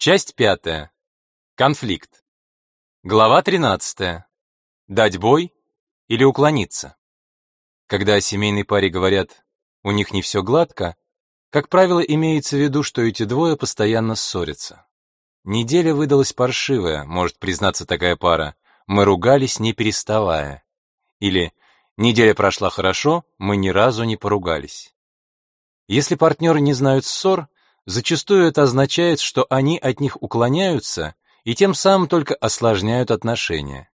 Часть пятая. Конфликт. Глава 13. Дать бой или уклониться. Когда о семейной паре говорят «у них не все гладко», как правило, имеется в виду, что эти двое постоянно ссорятся. Неделя выдалась паршивая, может признаться такая пара. Мы ругались, не переставая. Или неделя прошла хорошо, мы ни разу не поругались. Если партнеры не знают ссор, зачастую это означает, что они от них уклоняются и тем самым только осложняют отношения.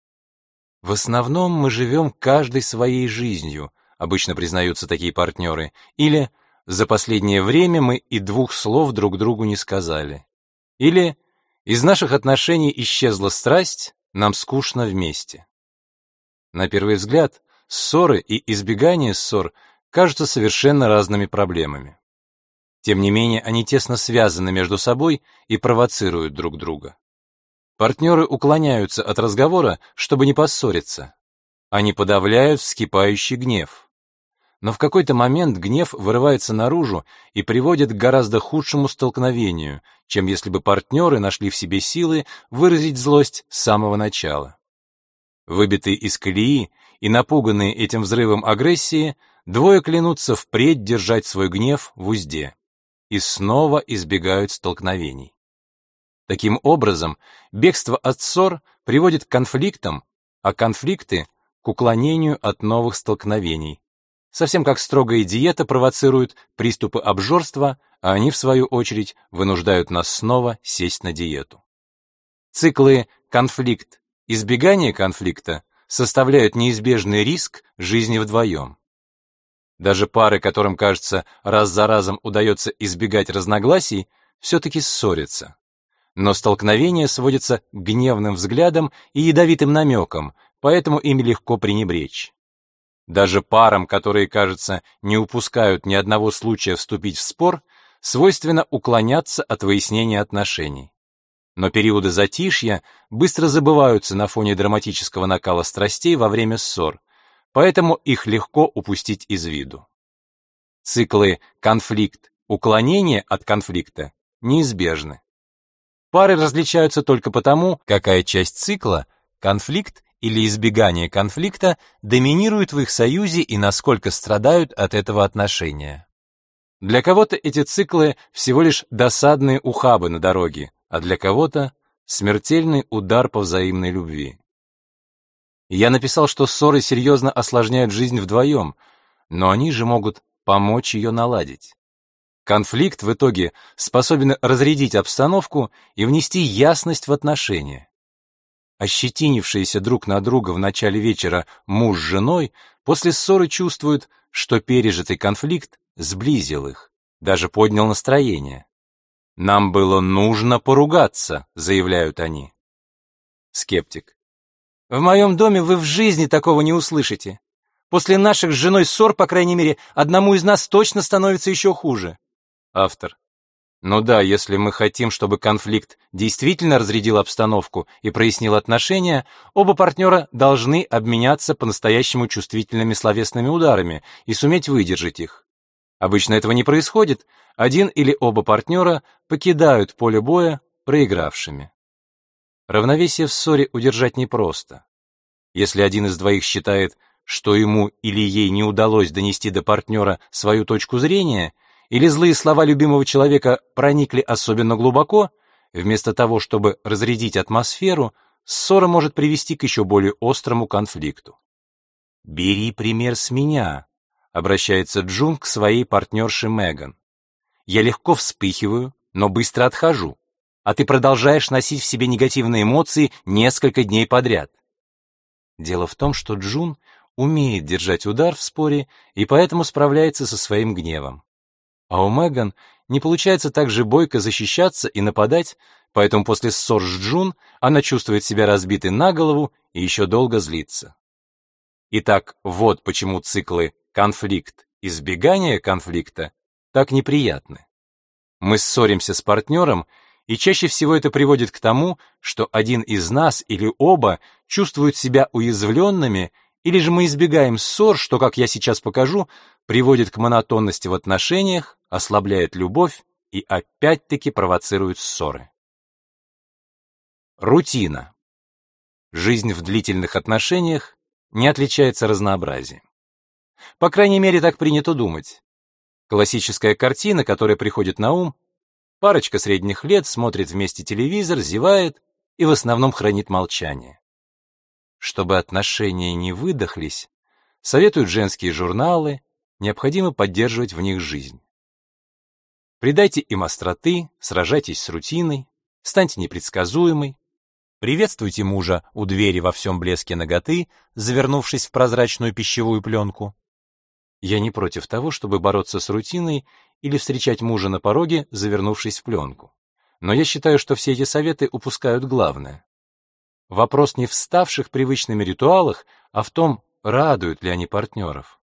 В основном мы живем каждой своей жизнью, обычно признаются такие партнеры, или за последнее время мы и двух слов друг другу не сказали. Или из наших отношений исчезла страсть, нам скучно вместе. На первый взгляд, ссоры и избегание ссор кажутся совершенно разными проблемами. Тем не менее, они тесно связаны между собой и провоцируют друг друга. Партнеры уклоняются от разговора, чтобы не поссориться. Они подавляют вскипающий гнев. Но в какой-то момент гнев вырывается наружу и приводит к гораздо худшему столкновению, чем если бы партнеры нашли в себе силы выразить злость с самого начала. Выбитые из колеи и напуганные этим взрывом агрессии, двое клянутся впредь держать свой гнев в узде и снова избегают столкновений. Таким образом, бегство от ссор приводит к конфликтам, а конфликты — к уклонению от новых столкновений, совсем как строгая диета провоцирует приступы обжорства, а они, в свою очередь, вынуждают нас снова сесть на диету. Циклы конфликт, избегание конфликта составляют неизбежный риск жизни вдвоем. Даже пары, которым, кажется, раз за разом удается избегать разногласий, все-таки ссорятся. Но столкновение сводится к гневным взглядам и ядовитым намекам, поэтому ими легко пренебречь. Даже парам, которые, кажется, не упускают ни одного случая вступить в спор, свойственно уклоняться от выяснения отношений. Но периоды затишья быстро забываются на фоне драматического накала страстей во время ссор, поэтому их легко упустить из виду. Циклы конфликт, уклонение от конфликта неизбежны. Пары различаются только потому, какая часть цикла, конфликт или избегание конфликта доминирует в их союзе и насколько страдают от этого отношения. Для кого-то эти циклы всего лишь досадные ухабы на дороге, а для кого-то смертельный удар по взаимной любви. Я написал, что ссоры серьезно осложняют жизнь вдвоем, но они же могут помочь ее наладить. Конфликт в итоге способен разрядить обстановку и внести ясность в отношения. Ощетинившиеся друг на друга в начале вечера муж с женой после ссоры чувствуют, что пережитый конфликт сблизил их, даже поднял настроение. «Нам было нужно поругаться», — заявляют они. Скептик. «В моем доме вы в жизни такого не услышите. После наших с женой ссор, по крайней мере, одному из нас точно становится еще хуже». Автор. Ну да, если мы хотим, чтобы конфликт действительно разрядил обстановку и прояснил отношения, оба партнера должны обменяться по-настоящему чувствительными словесными ударами и суметь выдержать их. Обычно этого не происходит, один или оба партнера покидают поле боя проигравшими. Равновесие в ссоре удержать непросто. Если один из двоих считает, что ему или ей не удалось донести до партнера свою точку зрения – или злые слова любимого человека проникли особенно глубоко, вместо того, чтобы разрядить атмосферу, ссора может привести к еще более острому конфликту. «Бери пример с меня», — обращается Джун к своей партнерше Меган. «Я легко вспыхиваю, но быстро отхожу, а ты продолжаешь носить в себе негативные эмоции несколько дней подряд». Дело в том, что Джун умеет держать удар в споре и поэтому справляется со своим гневом. А у Меган не получается так же бойко защищаться и нападать, поэтому после ссор с Джун она чувствует себя разбитой на голову и еще долго злится. Итак, вот почему циклы конфликт, избегание конфликта так неприятны. Мы ссоримся с партнером, и чаще всего это приводит к тому, что один из нас или оба чувствуют себя уязвленными или же мы избегаем ссор, что, как я сейчас покажу, приводит к монотонности в отношениях, ослабляет любовь и опять-таки провоцирует ссоры. Рутина. Жизнь в длительных отношениях не отличается разнообразием. По крайней мере, так принято думать. Классическая картина, которая приходит на ум, парочка средних лет смотрит вместе телевизор, зевает и в основном хранит молчание. Чтобы отношения не выдохлись, советуют женские журналы, необходимо поддерживать в них жизнь. Придайте им остроты, сражайтесь с рутиной, станьте непредсказуемой, приветствуйте мужа у двери во всем блеске ноготы, завернувшись в прозрачную пищевую пленку. Я не против того, чтобы бороться с рутиной или встречать мужа на пороге, завернувшись в пленку. Но я считаю, что все эти советы упускают главное. Вопрос не в ставших привычными ритуалах, а в том, радуют ли они партнеров.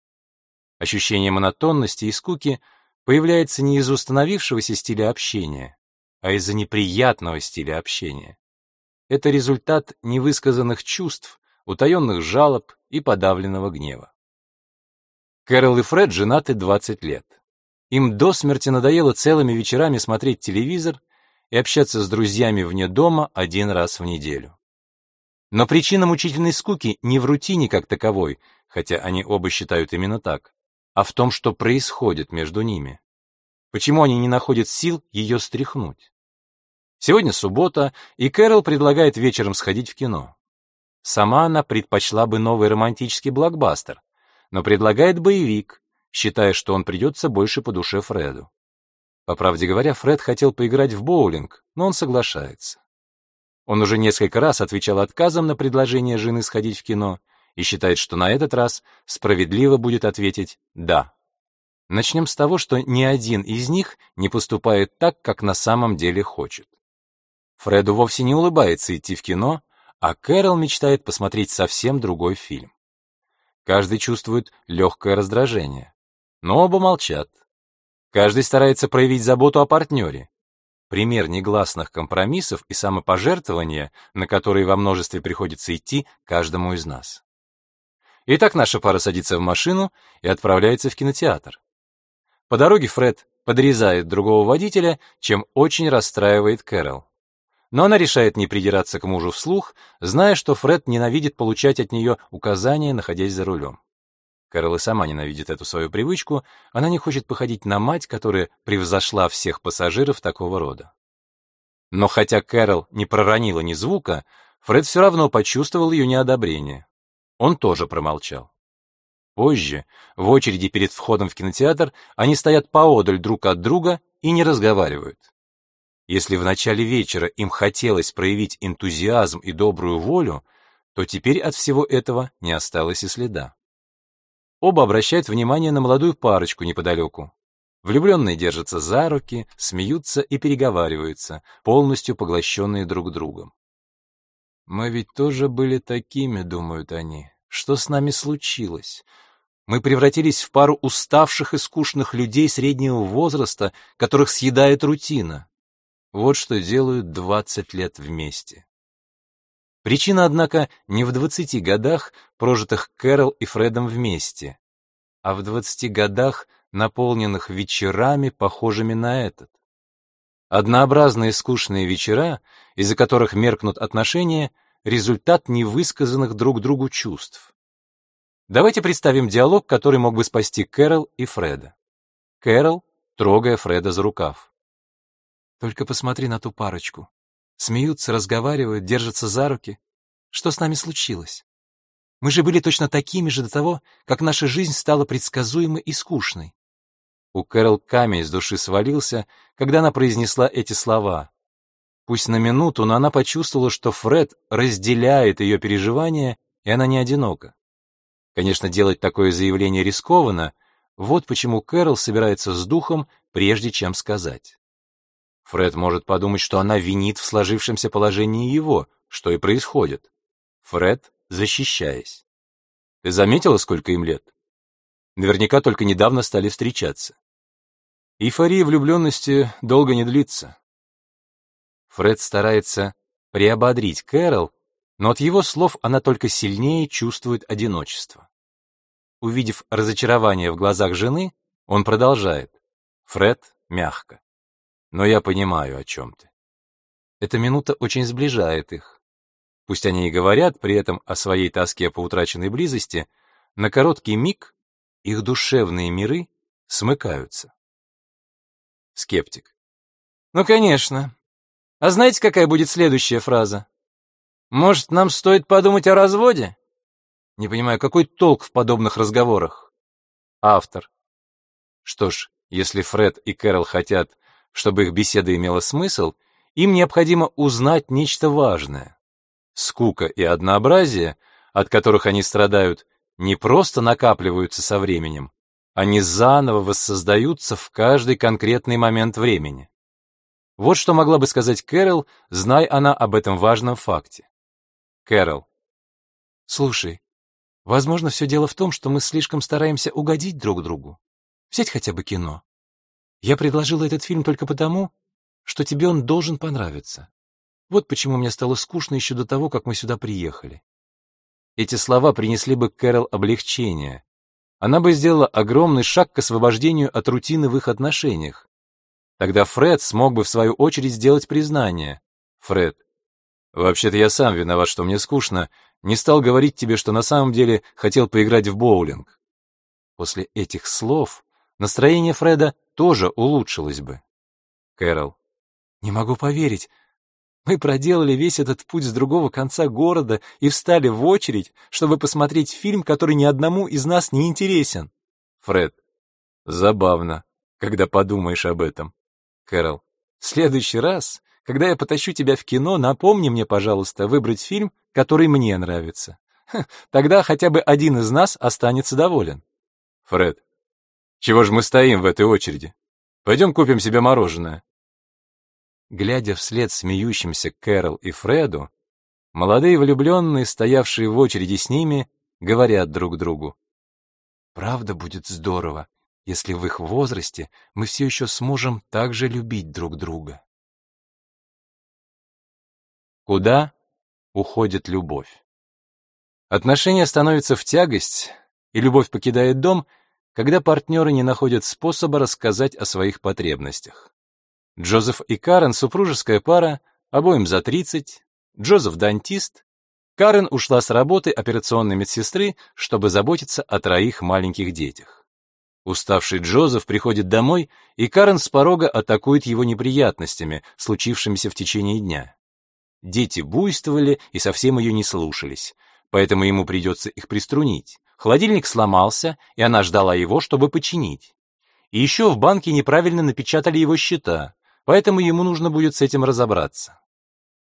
Ощущение монотонности и скуки появляется не из установившегося стиля общения, а из-за неприятного стиля общения. Это результат невысказанных чувств, утаенных жалоб и подавленного гнева. Кэрол и Фред женаты 20 лет. Им до смерти надоело целыми вечерами смотреть телевизор и общаться с друзьями вне дома один раз в неделю. Но причина мучительной скуки не в рутине как таковой, хотя они оба считают именно так, а в том, что происходит между ними. Почему они не находят сил ее стряхнуть? Сегодня суббота, и Кэрол предлагает вечером сходить в кино. Сама она предпочла бы новый романтический блокбастер, но предлагает боевик, считая, что он придется больше по душе Фреду. По правде говоря, Фред хотел поиграть в боулинг, но он соглашается. Он уже несколько раз отвечал отказом на предложение жены сходить в кино и считает, что на этот раз справедливо будет ответить «да». Начнем с того, что ни один из них не поступает так, как на самом деле хочет. Фреду вовсе не улыбается идти в кино, а Кэрол мечтает посмотреть совсем другой фильм. Каждый чувствует легкое раздражение, но оба молчат. Каждый старается проявить заботу о партнере, пример негласных компромиссов и самопожертвования, на которые во множестве приходится идти каждому из нас. Итак, наша пара садится в машину и отправляется в кинотеатр. По дороге Фред подрезает другого водителя, чем очень расстраивает Кэрол. Но она решает не придираться к мужу вслух, зная, что Фред ненавидит получать от нее указания, находясь за рулем. Кэрол и сама ненавидит эту свою привычку, она не хочет походить на мать, которая превзошла всех пассажиров такого рода. Но хотя Кэрол не проронила ни звука, Фред все равно почувствовал ее неодобрение. Он тоже промолчал. Позже, в очереди перед входом в кинотеатр, они стоят поодаль друг от друга и не разговаривают. Если в начале вечера им хотелось проявить энтузиазм и добрую волю, то теперь от всего этого не осталось и следа. Оба обращают внимание на молодую парочку неподалеку. Влюбленные держатся за руки, смеются и переговариваются, полностью поглощенные друг другом. «Мы ведь тоже были такими», — думают они. «Что с нами случилось? Мы превратились в пару уставших и скучных людей среднего возраста, которых съедает рутина. Вот что делают двадцать лет вместе». Причина, однако, не в 20 годах, прожитых Кэрол и Фредом вместе, а в 20 годах, наполненных вечерами, похожими на этот. Однообразные скучные вечера, из-за которых меркнут отношения, результат невысказанных друг другу чувств. Давайте представим диалог, который мог бы спасти Кэрол и Фреда. Кэрол, трогая Фреда за рукав. Только посмотри на ту парочку. Смеются, разговаривают, держатся за руки. Что с нами случилось? Мы же были точно такими же до того, как наша жизнь стала предсказуемой и скучной. У Кэрол камень с души свалился, когда она произнесла эти слова. Пусть на минуту, но она почувствовала, что Фред разделяет ее переживания, и она не одинока. Конечно, делать такое заявление рискованно, вот почему Кэрол собирается с духом, прежде чем сказать. Фред может подумать, что она винит в сложившемся положении его, что и происходит. Фред, защищаясь. Ты заметила, сколько им лет? Наверняка только недавно стали встречаться. Эйфория влюбленности долго не длится. Фред старается приободрить Кэрол, но от его слов она только сильнее чувствует одиночество. Увидев разочарование в глазах жены, он продолжает. Фред мягко но я понимаю, о чем ты. Эта минута очень сближает их. Пусть они и говорят при этом о своей тоске по утраченной близости, на короткий миг их душевные миры смыкаются. Скептик. Ну, конечно. А знаете, какая будет следующая фраза? Может, нам стоит подумать о разводе? Не понимаю, какой толк в подобных разговорах? Автор. Что ж, если Фред и Кэрол хотят, чтобы их беседа имела смысл, им необходимо узнать нечто важное. Скука и однообразие, от которых они страдают, не просто накапливаются со временем, они заново воссоздаются в каждый конкретный момент времени. Вот что могла бы сказать Кэрол, зная она об этом важном факте. Кэрол. Слушай, возможно, все дело в том, что мы слишком стараемся угодить друг другу. Взять хотя бы кино. Я предложила этот фильм только потому, что тебе он должен понравиться. Вот почему мне стало скучно еще до того, как мы сюда приехали. Эти слова принесли бы Кэрол облегчение. Она бы сделала огромный шаг к освобождению от рутины в их отношениях. Тогда Фред смог бы в свою очередь сделать признание. Фред, вообще-то я сам виноват, что мне скучно, не стал говорить тебе, что на самом деле хотел поиграть в боулинг. После этих слов настроение Фреда тоже улучшилось бы. Кэрол, не могу поверить, мы проделали весь этот путь с другого конца города и встали в очередь, чтобы посмотреть фильм, который ни одному из нас не интересен. Фред. Забавно, когда подумаешь об этом. Кэрол. В следующий раз, когда я потащу тебя в кино, напомни мне, пожалуйста, выбрать фильм, который мне нравится. Ха, тогда хотя бы один из нас останется доволен. Фред. Чего же мы стоим в этой очереди? Пойдем купим себе мороженое. Глядя вслед смеющимся Кэрол и Фреду, молодые влюбленные, стоявшие в очереди с ними, говорят друг другу. «Правда будет здорово, если в их возрасте мы все еще сможем так же любить друг друга». Куда уходит любовь? Отношения становятся в тягость, и любовь покидает дом, когда партнеры не находят способа рассказать о своих потребностях. Джозеф и Карен — супружеская пара, обоим за 30, Джозеф — дантист, Карен ушла с работы операционной медсестры, чтобы заботиться о троих маленьких детях. Уставший Джозеф приходит домой, и Карен с порога атакует его неприятностями, случившимися в течение дня. Дети буйствовали и совсем ее не слушались, поэтому ему придется их приструнить. Холодильник сломался, и она ждала его, чтобы починить. И еще в банке неправильно напечатали его счета поэтому ему нужно будет с этим разобраться.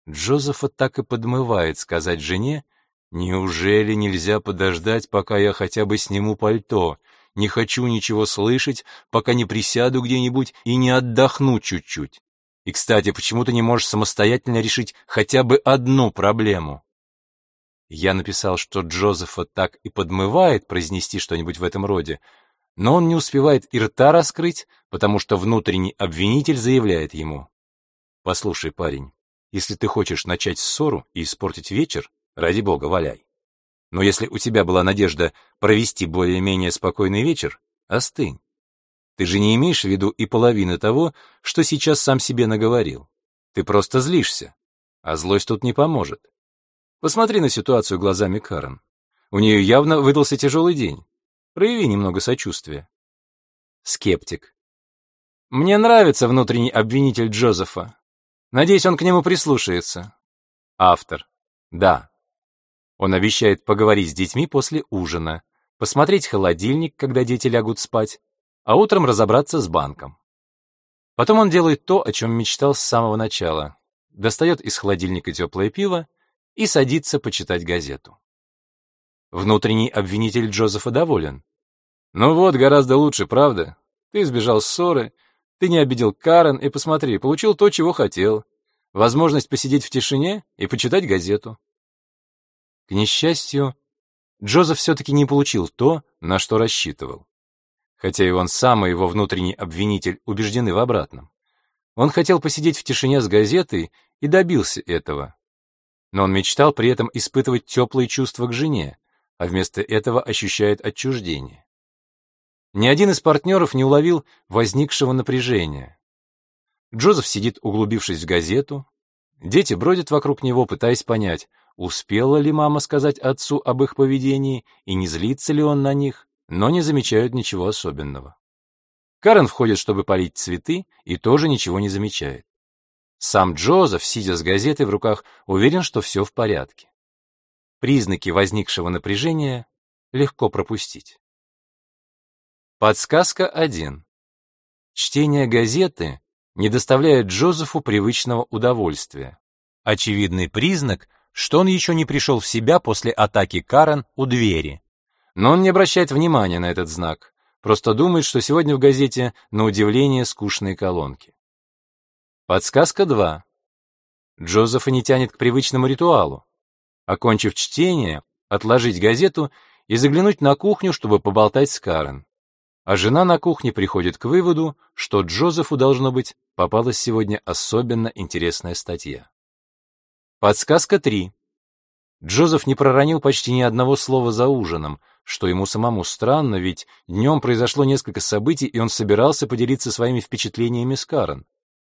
Джозефа так и подмывает сказать жене, «Неужели нельзя подождать, пока я хотя бы сниму пальто? Не хочу ничего слышать, пока не присяду где-нибудь и не отдохну чуть-чуть. И, кстати, почему ты не можешь самостоятельно решить хотя бы одну проблему?» Я написал, что Джозефа так и подмывает произнести что-нибудь в этом роде, но он не успевает и рта раскрыть, потому что внутренний обвинитель заявляет ему. «Послушай, парень, если ты хочешь начать ссору и испортить вечер, ради бога, валяй. Но если у тебя была надежда провести более-менее спокойный вечер, остынь. Ты же не имеешь в виду и половины того, что сейчас сам себе наговорил. Ты просто злишься, а злость тут не поможет. Посмотри на ситуацию глазами Карен. У нее явно выдался тяжелый день. Прояви немного сочувствия. Скептик. Мне нравится внутренний обвинитель Джозефа. Надеюсь, он к нему прислушается. Автор. Да. Он обещает поговорить с детьми после ужина, посмотреть холодильник, когда дети лягут спать, а утром разобраться с банком. Потом он делает то, о чем мечтал с самого начала. Достает из холодильника теплое пиво и садится почитать газету. Внутренний обвинитель Джозефа доволен. Ну вот, гораздо лучше, правда? Ты избежал ссоры, ты не обидел Карен и, посмотри, получил то, чего хотел. Возможность посидеть в тишине и почитать газету. К несчастью, Джозеф все-таки не получил то, на что рассчитывал. Хотя и он сам, и его внутренний обвинитель убеждены в обратном. Он хотел посидеть в тишине с газетой и добился этого. Но он мечтал при этом испытывать теплые чувства к жене, а вместо этого ощущает отчуждение. Ни один из партнеров не уловил возникшего напряжения. Джозеф сидит, углубившись в газету, Дети бродят вокруг него, пытаясь понять, успела ли мама сказать отцу об их поведении и не злится ли он на них, но не замечают ничего особенного. Карен входит, чтобы полить цветы, и тоже ничего не замечает. Сам Джозеф, сидя с газетой в руках, уверен, что все в порядке. Признаки возникшего напряжения легко пропустить. Подсказка 1. Чтение газеты не доставляет Джозефу привычного удовольствия. Очевидный признак, что он еще не пришел в себя после атаки Карен у двери. Но он не обращает внимания на этот знак, просто думает, что сегодня в газете на удивление скучные колонки. Подсказка 2. Джозефа не тянет к привычному ритуалу. Окончив чтение, отложить газету и заглянуть на кухню, чтобы поболтать с Карен. А жена на кухне приходит к выводу, что Джозефу, должно быть, попалась сегодня особенно интересная статья. Подсказка 3. Джозеф не проронил почти ни одного слова за ужином, что ему самому странно, ведь днем произошло несколько событий, и он собирался поделиться своими впечатлениями с Карен.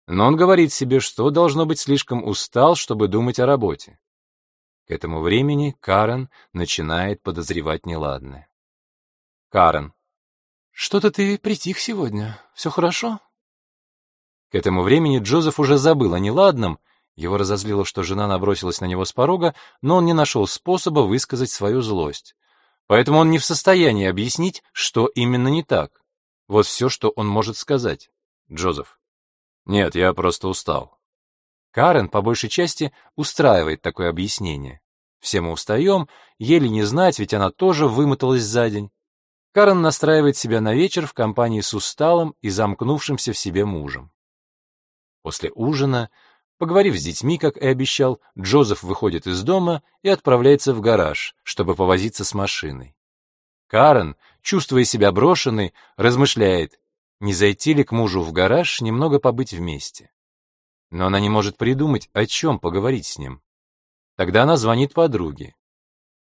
Но он говорит себе, что должно быть слишком устал, чтобы думать о работе. К этому времени Карен начинает подозревать неладное. Карен. «Что-то ты притих сегодня. Все хорошо?» К этому времени Джозеф уже забыл о неладном, его разозлило, что жена набросилась на него с порога, но он не нашел способа высказать свою злость. Поэтому он не в состоянии объяснить, что именно не так. Вот все, что он может сказать. Джозеф. Нет, я просто устал. Карен, по большей части, устраивает такое объяснение. Все мы устаем, еле не знать, ведь она тоже вымоталась за день. Карен настраивает себя на вечер в компании с усталым и замкнувшимся в себе мужем. После ужина, поговорив с детьми, как и обещал, Джозеф выходит из дома и отправляется в гараж, чтобы повозиться с машиной. Карен, чувствуя себя брошенной, размышляет, не зайти ли к мужу в гараж немного побыть вместе. Но она не может придумать, о чем поговорить с ним. Тогда она звонит подруге.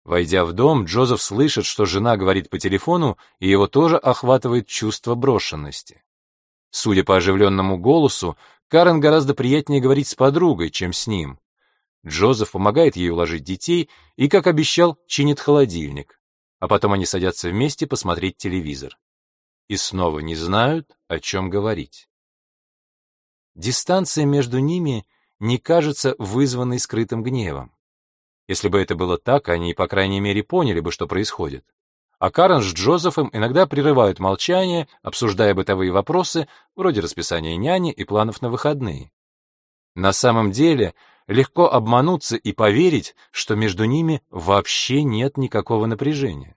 Войдя в дом, Джозеф слышит, что жена говорит по телефону, и его тоже охватывает чувство брошенности. Судя по оживленному голосу, Карен гораздо приятнее говорить с подругой, чем с ним. Джозеф помогает ей уложить детей и, как обещал, чинит холодильник. А потом они садятся вместе посмотреть телевизор. И снова не знают, о чем говорить. Дистанция между ними не кажется вызванной скрытым гневом. Если бы это было так, они, по крайней мере, поняли бы, что происходит. А Карен с Джозефом иногда прерывают молчание, обсуждая бытовые вопросы, вроде расписания няни и планов на выходные. На самом деле, легко обмануться и поверить, что между ними вообще нет никакого напряжения.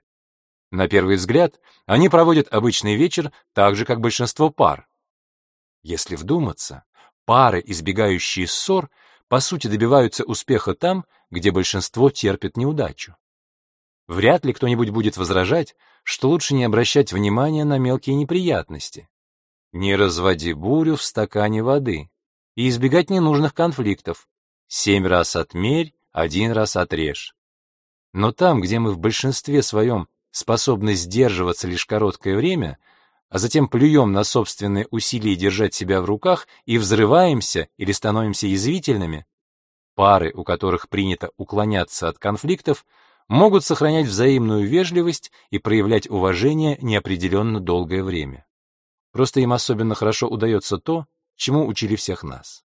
На первый взгляд, они проводят обычный вечер так же, как большинство пар. Если вдуматься, Пары, избегающие ссор, по сути добиваются успеха там, где большинство терпит неудачу. Вряд ли кто-нибудь будет возражать, что лучше не обращать внимания на мелкие неприятности. Не разводи бурю в стакане воды и избегать ненужных конфликтов. Семь раз отмерь, один раз отрежь. Но там, где мы в большинстве своем способны сдерживаться лишь короткое время — а затем плюем на собственные усилия держать себя в руках и взрываемся или становимся язвительными, пары, у которых принято уклоняться от конфликтов, могут сохранять взаимную вежливость и проявлять уважение неопределенно долгое время. Просто им особенно хорошо удается то, чему учили всех нас.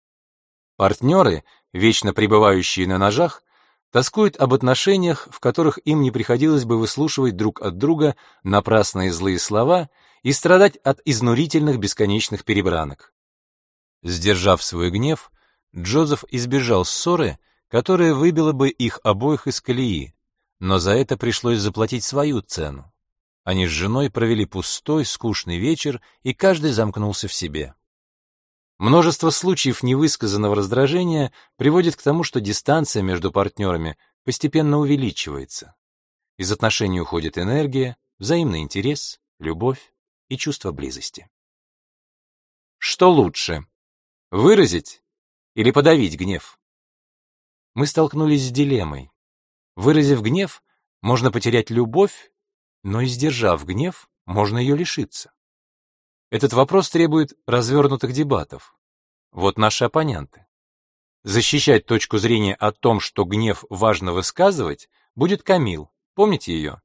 Партнеры, вечно пребывающие на ножах, тоскуют об отношениях, в которых им не приходилось бы выслушивать друг от друга напрасные злые слова и страдать от изнурительных бесконечных перебранок. Сдержав свой гнев, Джозеф избежал ссоры, которая выбила бы их обоих из колеи, но за это пришлось заплатить свою цену. Они с женой провели пустой, скучный вечер, и каждый замкнулся в себе. Множество случаев невысказанного раздражения приводит к тому, что дистанция между партнерами постепенно увеличивается. Из отношений уходит энергия, взаимный интерес, любовь, и чувство близости. Что лучше? Выразить или подавить гнев? Мы столкнулись с дилеммой. Выразив гнев, можно потерять любовь, но и сдержав гнев, можно ее лишиться. Этот вопрос требует развернутых дебатов. Вот наши оппоненты. Защищать точку зрения о том, что гнев важно высказывать, будет Камил. Помните ее?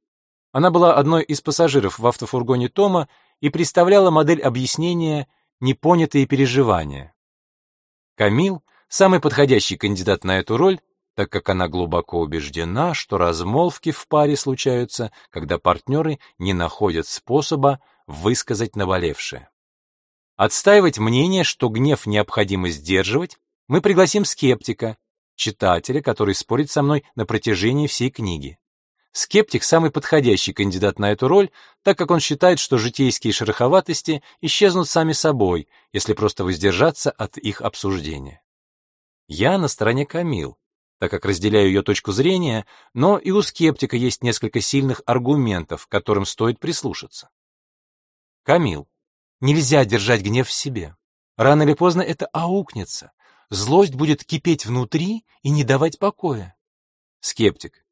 Она была одной из пассажиров в автофургоне Тома и представляла модель объяснения «непонятые переживания». Камил — самый подходящий кандидат на эту роль, так как она глубоко убеждена, что размолвки в паре случаются, когда партнеры не находят способа высказать наболевшее. Отстаивать мнение, что гнев необходимо сдерживать, мы пригласим скептика, читателя, который спорит со мной на протяжении всей книги. Скептик — самый подходящий кандидат на эту роль, так как он считает, что житейские шероховатости исчезнут сами собой, если просто воздержаться от их обсуждения. Я на стороне Камил, так как разделяю ее точку зрения, но и у скептика есть несколько сильных аргументов, к которым стоит прислушаться. Камил. Нельзя держать гнев в себе. Рано или поздно это аукнется. Злость будет кипеть внутри и не давать покоя. Скептик.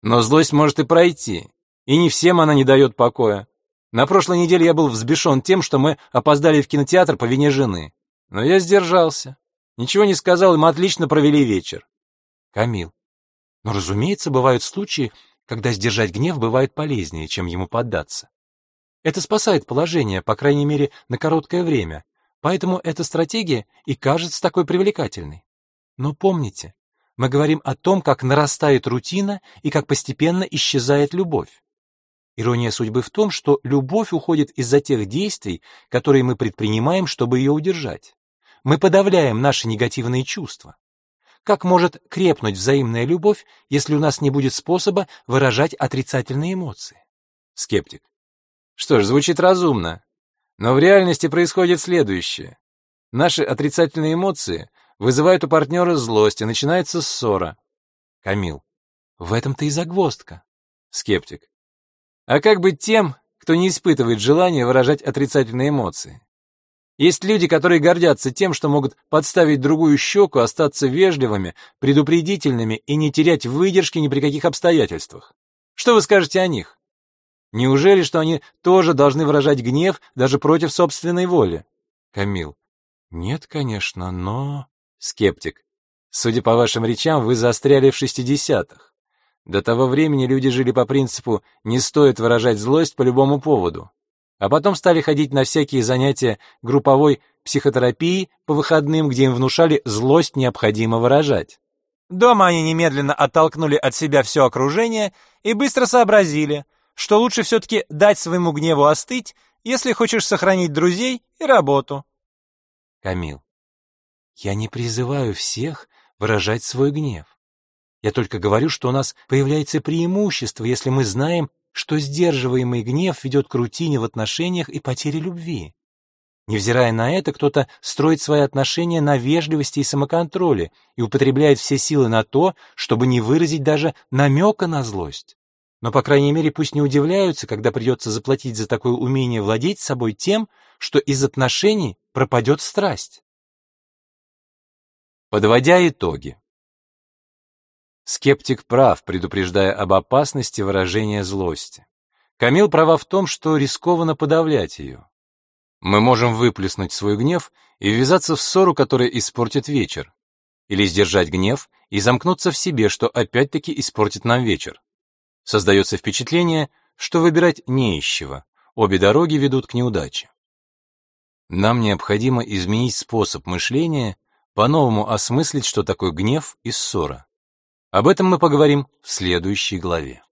Но злость может и пройти, и не всем она не дает покоя. На прошлой неделе я был взбешен тем, что мы опоздали в кинотеатр по вине жены. Но я сдержался. Ничего не сказал, и мы отлично провели вечер. Камил. Но, разумеется, бывают случаи, когда сдержать гнев бывает полезнее, чем ему поддаться. Это спасает положение, по крайней мере, на короткое время, поэтому эта стратегия и кажется такой привлекательной. Но помните, мы говорим о том, как нарастает рутина и как постепенно исчезает любовь. Ирония судьбы в том, что любовь уходит из-за тех действий, которые мы предпринимаем, чтобы ее удержать. Мы подавляем наши негативные чувства. Как может крепнуть взаимная любовь, если у нас не будет способа выражать отрицательные эмоции? Скептик. Что ж, звучит разумно. Но в реальности происходит следующее. Наши отрицательные эмоции вызывают у партнера злость, и начинается ссора. Камил. В этом-то и загвоздка. Скептик. А как быть тем, кто не испытывает желания выражать отрицательные эмоции? Есть люди, которые гордятся тем, что могут подставить другую щеку, остаться вежливыми, предупредительными и не терять выдержки ни при каких обстоятельствах. Что вы скажете о них? Неужели, что они тоже должны выражать гнев даже против собственной воли? Камил. Нет, конечно, но... Скептик. Судя по вашим речам, вы застряли в шестидесятых. До того времени люди жили по принципу «не стоит выражать злость по любому поводу» а потом стали ходить на всякие занятия групповой психотерапии по выходным, где им внушали злость необходимо выражать. Дома они немедленно оттолкнули от себя все окружение и быстро сообразили, что лучше все-таки дать своему гневу остыть, если хочешь сохранить друзей и работу. Камил. Я не призываю всех выражать свой гнев. Я только говорю, что у нас появляется преимущество, если мы знаем, что сдерживаемый гнев ведет к рутине в отношениях и потере любви. Невзирая на это, кто-то строит свои отношения на вежливости и самоконтроле и употребляет все силы на то, чтобы не выразить даже намека на злость. Но, по крайней мере, пусть не удивляются, когда придется заплатить за такое умение владеть собой тем, что из отношений пропадет страсть. Подводя итоги. Скептик прав, предупреждая об опасности выражения злости. Камил права в том, что рискованно подавлять ее. Мы можем выплеснуть свой гнев и ввязаться в ссору, которая испортит вечер. Или сдержать гнев и замкнуться в себе, что опять-таки испортит нам вечер. Создается впечатление, что выбирать не из. Обе дороги ведут к неудаче. Нам необходимо изменить способ мышления, по-новому осмыслить, что такое гнев и ссора. Об этом мы поговорим в следующей главе.